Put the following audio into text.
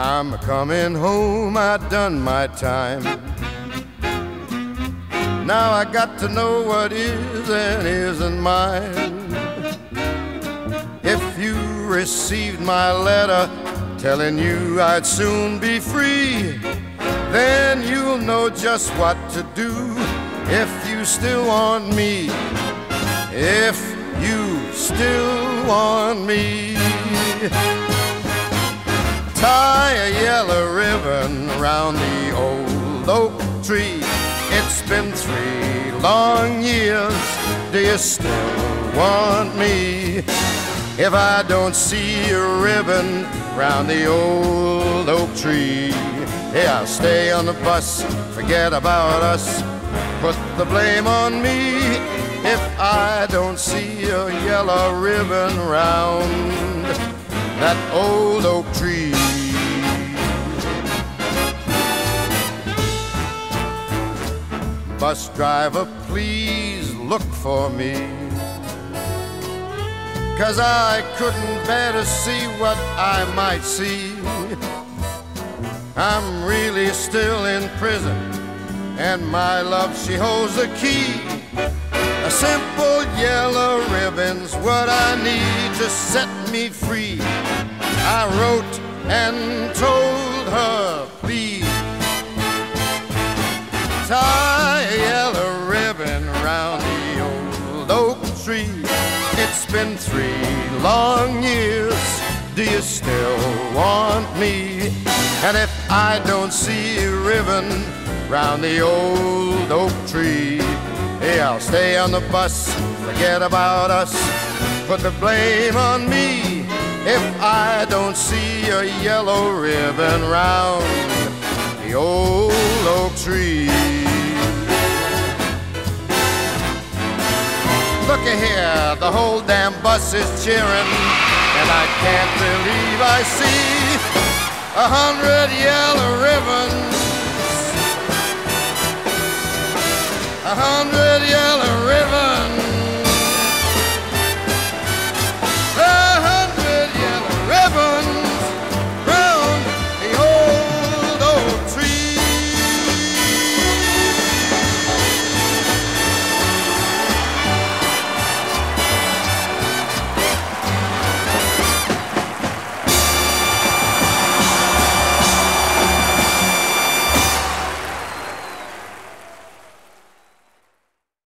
I'm coming home, I done my time. Now I got to know what is and isn't mine. If you received my letter telling you I'd soon be free, then you'll know just what to do if you still want me. If you still want me. Ribbon around the old oak tree. It's been three long years. Do you still want me? If I don't see a ribbon round the old oak tree, yeah, stay on the bus, forget about us, put the blame on me. If I don't see a yellow ribbon round that old oak tree. Bus driver, please look for me. Cause I couldn't bear to see what I might see. I'm really still in prison, and my love, she holds the key. A simple yellow ribbon's what I need to set me free. I wrote and told It's been three long years. Do you still want me? And if I don't see a ribbon round the old oak tree, hey, I'll stay on the bus, forget about us, put the blame on me. If I don't see a yellow ribbon round the old oak tree. Look here, the whole damn bus is cheering, and I can't believe I see a hundred yellow ribbons, a hundred